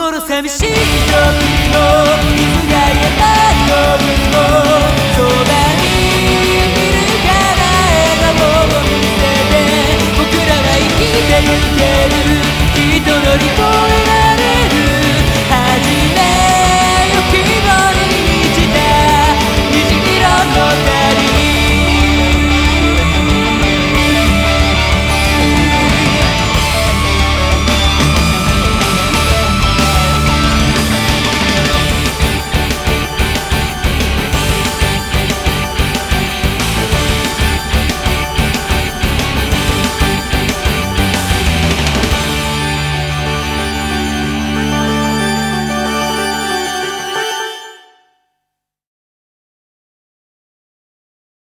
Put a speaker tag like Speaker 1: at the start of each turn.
Speaker 1: いる寂しい時の水がるの